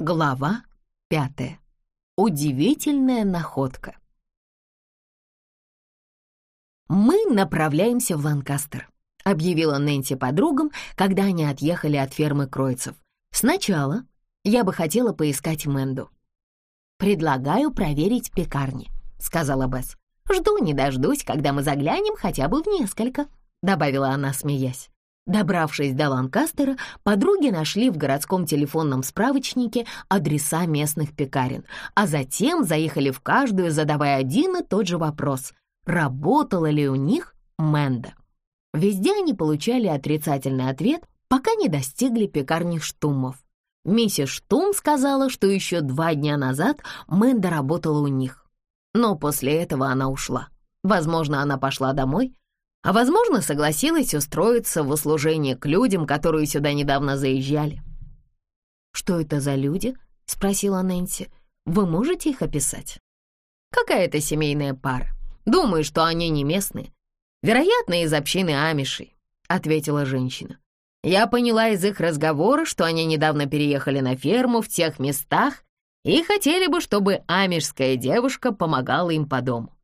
Глава пятая. Удивительная находка. «Мы направляемся в Ланкастер», — объявила Нэнси подругам, когда они отъехали от фермы Кройцев. «Сначала я бы хотела поискать Мэнду». «Предлагаю проверить пекарни», — сказала Бесс. «Жду не дождусь, когда мы заглянем хотя бы в несколько», — добавила она, смеясь. Добравшись до Ланкастера, подруги нашли в городском телефонном справочнике адреса местных пекарен, а затем заехали в каждую, задавая один и тот же вопрос — работала ли у них Мэнда. Везде они получали отрицательный ответ, пока не достигли пекарни Штумов. Миссис Штум сказала, что еще два дня назад Мэнда работала у них. Но после этого она ушла. Возможно, она пошла домой, а, возможно, согласилась устроиться в услужение к людям, которые сюда недавно заезжали. «Что это за люди?» — спросила Нэнси. «Вы можете их описать?» «Какая-то семейная пара. Думаю, что они не местные. Вероятно, из общины Амишей», — ответила женщина. «Я поняла из их разговора, что они недавно переехали на ферму в тех местах и хотели бы, чтобы амишская девушка помогала им по дому».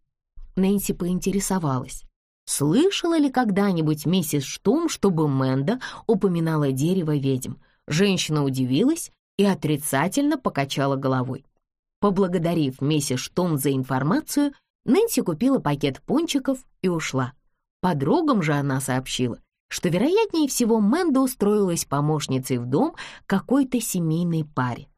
Нэнси поинтересовалась. Слышала ли когда-нибудь миссис Штум, чтобы Мэнда упоминала дерево ведьм? Женщина удивилась и отрицательно покачала головой. Поблагодарив миссис Штум за информацию, Нэнси купила пакет пончиков и ушла. Подругам же она сообщила, что, вероятнее всего, Мэнда устроилась помощницей в дом какой-то семейной паре.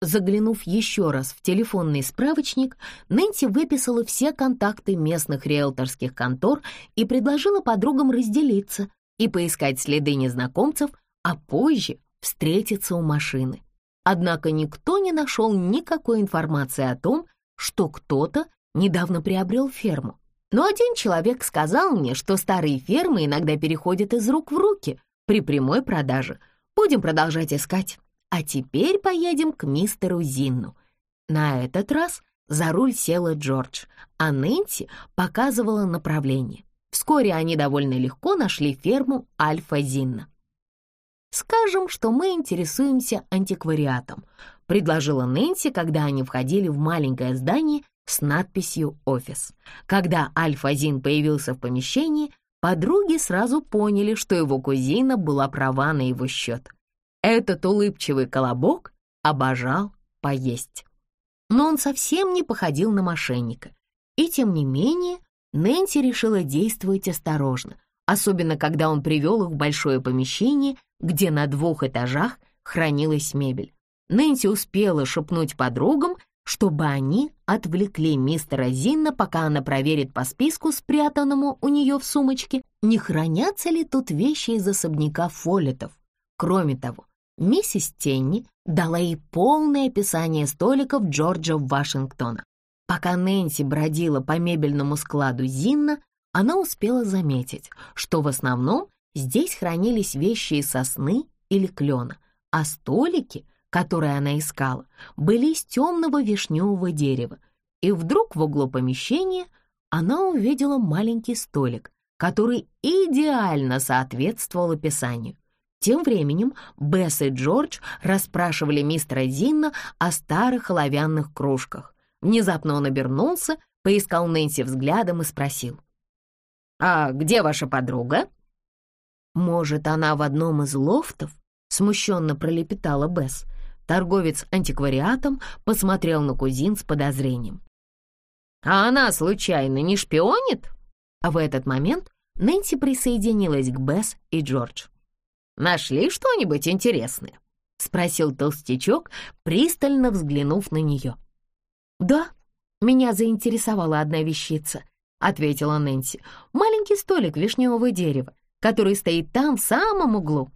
Заглянув еще раз в телефонный справочник, Нэнси выписала все контакты местных риэлторских контор и предложила подругам разделиться и поискать следы незнакомцев, а позже встретиться у машины. Однако никто не нашел никакой информации о том, что кто-то недавно приобрел ферму. Но один человек сказал мне, что старые фермы иногда переходят из рук в руки при прямой продаже. Будем продолжать искать. А теперь поедем к мистеру Зинну. На этот раз за руль села Джордж, а Нэнси показывала направление. Вскоре они довольно легко нашли ферму Альфа Зинна. «Скажем, что мы интересуемся антиквариатом», — предложила Нэнси, когда они входили в маленькое здание с надписью «Офис». Когда Альфа Зин появился в помещении, подруги сразу поняли, что его кузина была права на его счет. Этот улыбчивый колобок обожал поесть. Но он совсем не походил на мошенника. И тем не менее Нэнси решила действовать осторожно, особенно когда он привел их в большое помещение, где на двух этажах хранилась мебель. Нэнси успела шепнуть подругам, чтобы они отвлекли мистера Зинна, пока она проверит по списку, спрятанному у нее в сумочке, не хранятся ли тут вещи из особняка Фоллетов. Кроме того, Миссис Тенни дала ей полное описание столиков Джорджа Вашингтона. Пока Нэнси бродила по мебельному складу Зинна, она успела заметить, что в основном здесь хранились вещи из сосны или клена, а столики, которые она искала, были из темного вишневого дерева. И вдруг в углу помещения она увидела маленький столик, который идеально соответствовал описанию. Тем временем Бесс и Джордж расспрашивали мистера Зинна о старых оловянных кружках. Внезапно он обернулся, поискал Нэнси взглядом и спросил. «А где ваша подруга?» «Может, она в одном из лофтов?» — смущенно пролепетала Бесс. Торговец антиквариатом посмотрел на кузин с подозрением. «А она, случайно, не шпионит?» В этот момент Нэнси присоединилась к Бесс и Джордж. Нашли что-нибудь интересное?» — спросил толстячок, пристально взглянув на нее. «Да, меня заинтересовала одна вещица», — ответила Нэнси. «Маленький столик вишневого дерева, который стоит там, в самом углу».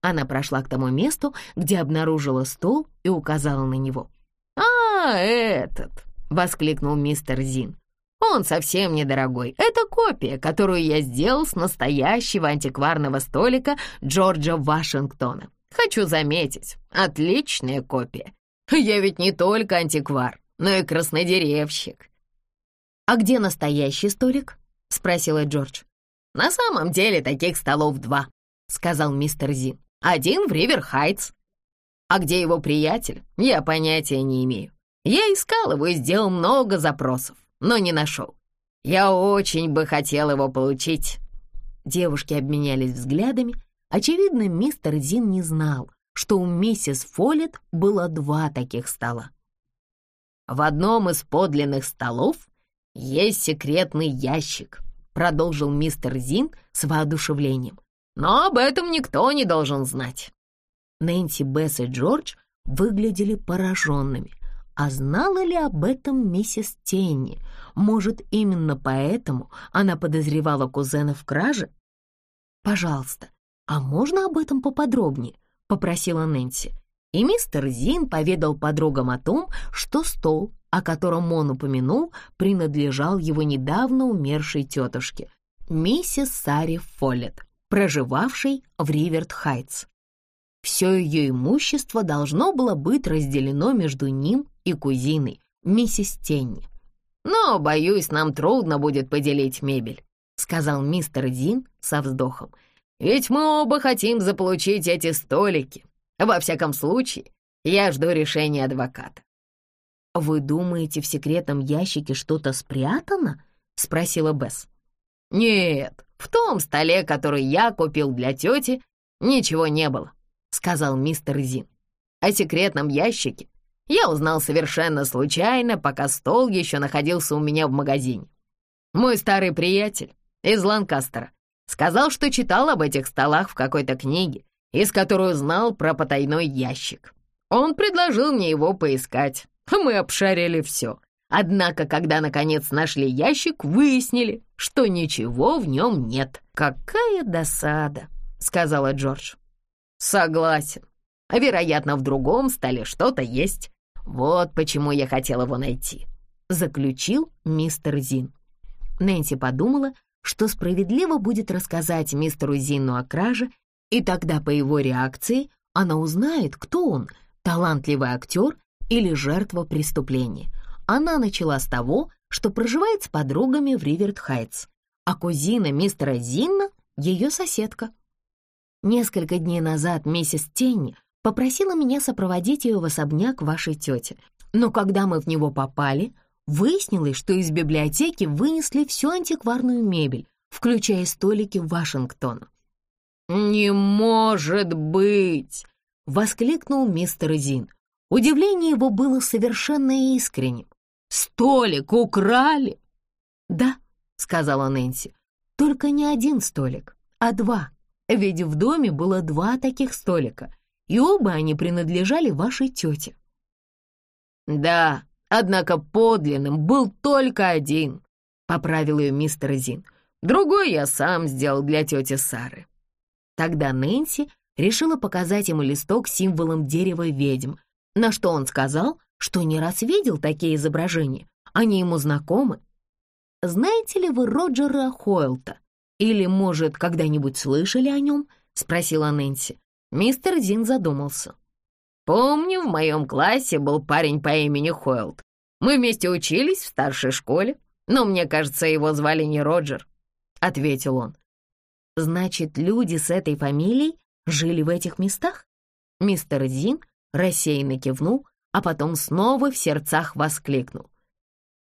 Она прошла к тому месту, где обнаружила стол и указала на него. «А, этот!» — воскликнул мистер Зин. Он совсем недорогой. Это копия, которую я сделал с настоящего антикварного столика Джорджа Вашингтона. Хочу заметить, отличная копия. Я ведь не только антиквар, но и краснодеревщик. «А где настоящий столик?» — спросила Джордж. «На самом деле таких столов два», — сказал мистер Зин. «Один в Ривер-Хайтс». А где его приятель, я понятия не имею. Я искал его и сделал много запросов, но не нашел. Я очень бы хотел его получить». Девушки обменялись взглядами. Очевидно, мистер Зин не знал, что у миссис Фоллет было два таких стола. «В одном из подлинных столов есть секретный ящик», продолжил мистер Зин с воодушевлением. «Но об этом никто не должен знать». Нэнси, Бесс и Джордж выглядели пораженными. А знала ли об этом миссис Тенни? Может, именно поэтому она подозревала кузена в краже? «Пожалуйста, а можно об этом поподробнее?» — попросила Нэнси. И мистер Зин поведал подругам о том, что стол, о котором он упомянул, принадлежал его недавно умершей тетушке, миссис Саре Фоллет, проживавшей в Риверт-Хайтс. Все ее имущество должно было быть разделено между ним и кузиной, миссис Тенни. «Но, боюсь, нам трудно будет поделить мебель», — сказал мистер Дин со вздохом. «Ведь мы оба хотим заполучить эти столики. Во всяком случае, я жду решения адвоката». «Вы думаете, в секретном ящике что-то спрятано?» — спросила Бесс. «Нет, в том столе, который я купил для тети, ничего не было», — сказал мистер Зин. «О секретном ящике я узнал совершенно случайно, пока стол еще находился у меня в магазине. Мой старый приятель из Ланкастера сказал, что читал об этих столах в какой-то книге, из которой узнал про потайной ящик. Он предложил мне его поискать. Мы обшарили все. Однако, когда наконец нашли ящик, выяснили, что ничего в нем нет. «Какая досада», — сказала Джордж. «Согласен. Вероятно, в другом столе что-то есть. Вот почему я хотел его найти», — заключил мистер Зин. Нэнси подумала, что справедливо будет рассказать мистеру Зину о краже, и тогда по его реакции она узнает, кто он, талантливый актер или жертва преступления. Она начала с того, что проживает с подругами в Риверт-Хайтс, а кузина мистера Зинна — ее соседка. Несколько дней назад миссис Тенни попросила меня сопроводить ее в особняк вашей тети. Но когда мы в него попали, выяснилось, что из библиотеки вынесли всю антикварную мебель, включая столики Вашингтона. «Не может быть!» — воскликнул мистер Зин. Удивление его было совершенно искренним. «Столик украли?» «Да», — сказала Нэнси, — «только не один столик, а два, ведь в доме было два таких столика, и оба они принадлежали вашей тете». «Да, однако подлинным был только один», — поправил ее мистер Зин. «Другой я сам сделал для тети Сары». Тогда Нэнси решила показать ему листок с символом дерева ведьм, на что он сказал, что не раз видел такие изображения, они ему знакомы. «Знаете ли вы Роджера Хойлта? Или, может, когда-нибудь слышали о нем?» — спросила Нэнси. Мистер Зин задумался. «Помню, в моем классе был парень по имени Хойлд. Мы вместе учились в старшей школе, но мне кажется, его звали не Роджер», — ответил он. «Значит, люди с этой фамилией жили в этих местах?» Мистер Зин рассеянно кивнул, а потом снова в сердцах воскликнул.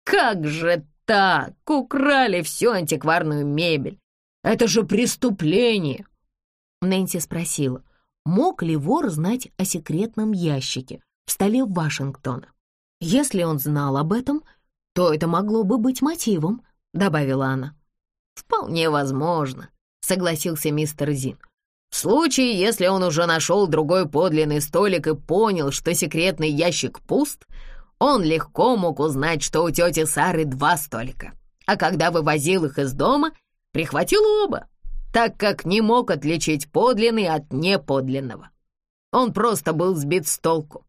«Как же так? Украли всю антикварную мебель! Это же преступление!» Нэнси спросила — мог ли вор знать о секретном ящике в столе Вашингтона. Если он знал об этом, то это могло бы быть мотивом, добавила она. Вполне возможно, согласился мистер Зин. В случае, если он уже нашел другой подлинный столик и понял, что секретный ящик пуст, он легко мог узнать, что у тети Сары два столика. А когда вывозил их из дома, прихватил оба так как не мог отличить подлинный от неподлинного. Он просто был сбит с толку.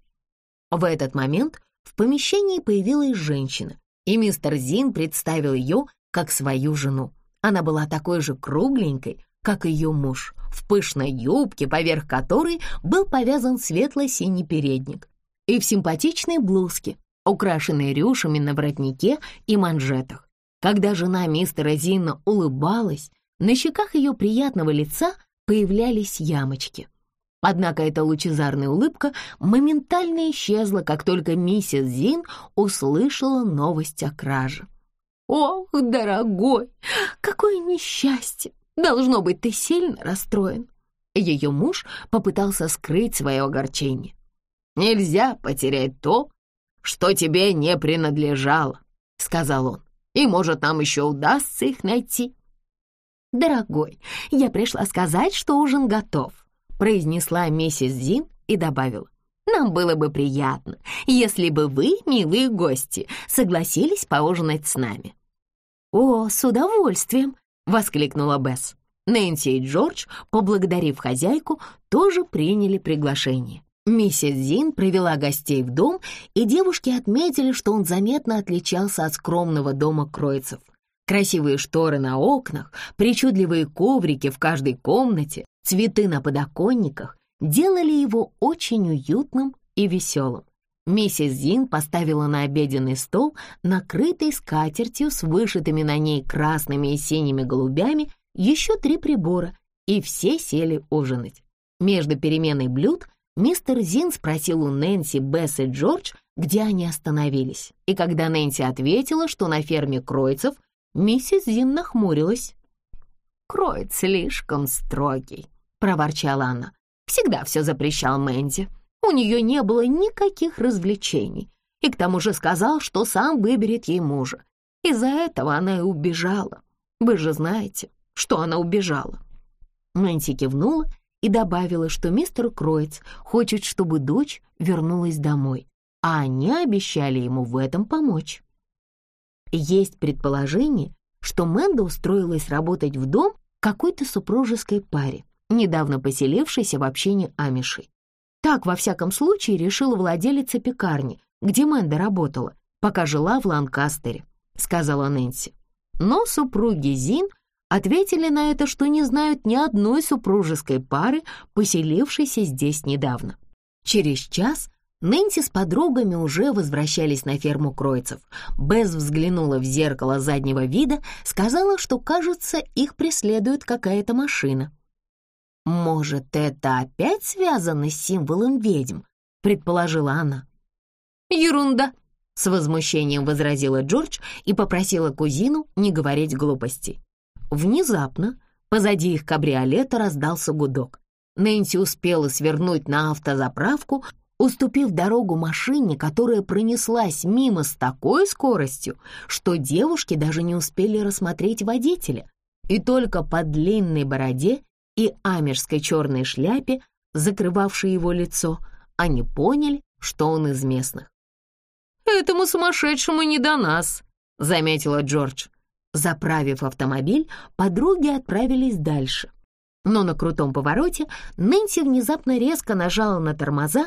В этот момент в помещении появилась женщина, и мистер Зин представил ее как свою жену. Она была такой же кругленькой, как ее муж, в пышной юбке, поверх которой был повязан светло-синий передник, и в симпатичной блузке, украшенной рюшами на воротнике и манжетах. Когда жена мистера Зина улыбалась, на щеках ее приятного лица появлялись ямочки. Однако эта лучезарная улыбка моментально исчезла, как только миссис Зин услышала новость о краже. «Ох, дорогой, какое несчастье! Должно быть, ты сильно расстроен». Ее муж попытался скрыть свое огорчение. «Нельзя потерять то, что тебе не принадлежало», — сказал он. «И, может, нам еще удастся их найти». «Дорогой, я пришла сказать, что ужин готов», — произнесла миссис Зин и добавила. «Нам было бы приятно, если бы вы, милые гости, согласились поужинать с нами». «О, с удовольствием!» — воскликнула Бесс. Нэнси и Джордж, поблагодарив хозяйку, тоже приняли приглашение. Миссис Зин привела гостей в дом, и девушки отметили, что он заметно отличался от скромного дома Кройцев. Красивые шторы на окнах, причудливые коврики в каждой комнате, цветы на подоконниках делали его очень уютным и веселым. Миссис Зин поставила на обеденный стол, накрытый скатертью с вышитыми на ней красными и синими голубями, еще три прибора, и все сели ужинать. Между переменой блюд мистер Зин спросил у Нэнси, Бесс и Джордж, где они остановились. И когда Нэнси ответила, что на ферме Кройцев, миссис Зин нахмурилась. «Кроид слишком строгий», — проворчала она. «Всегда все запрещал Мэнди. У нее не было никаких развлечений. И к тому же сказал, что сам выберет ей мужа. Из-за этого она и убежала. Вы же знаете, что она убежала». Нэнси кивнула и добавила, что мистер Кроиц хочет, чтобы дочь вернулась домой, а они обещали ему в этом помочь. Есть предположение, что Мэнда устроилась работать в дом какой-то супружеской паре, недавно поселившейся в общине Амишей. Так, во всяком случае, решила владелица пекарни, где Мэнда работала, пока жила в Ланкастере, сказала Нэнси. Но супруги Зин ответили на это, что не знают ни одной супружеской пары, поселившейся здесь недавно. Через час Нэнси с подругами уже возвращались на ферму Кройцев. Без взглянула в зеркало заднего вида, сказала, что, кажется, их преследует какая-то машина. «Может, это опять связано с символом ведьм?» — предположила она. «Ерунда!» — с возмущением возразила Джордж и попросила кузину не говорить глупостей. Внезапно позади их кабриолета раздался гудок. Нэнси успела свернуть на автозаправку, уступив дорогу машине, которая пронеслась мимо с такой скоростью, что девушки даже не успели рассмотреть водителя. И только по длинной бороде и амерской черной шляпе, закрывавшей его лицо, они поняли, что он из местных. «Этому сумасшедшему не до нас», — заметила Джордж. Заправив автомобиль, подруги отправились дальше. Но на крутом повороте Нэнси внезапно резко нажала на тормоза.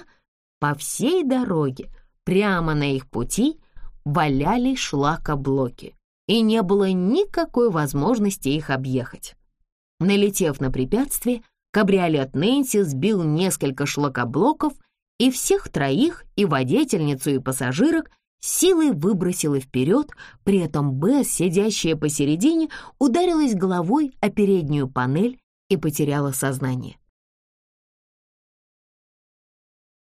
По всей дороге, прямо на их пути, валялись шлакоблоки, и не было никакой возможности их объехать. Налетев на препятствие, кабриолет Нэнси сбил несколько шлакоблоков, и всех троих, и водительницу, и пассажирок, силой выбросила вперед, при этом Бесс, сидящая посередине, ударилась головой о переднюю панель и потеряла сознание.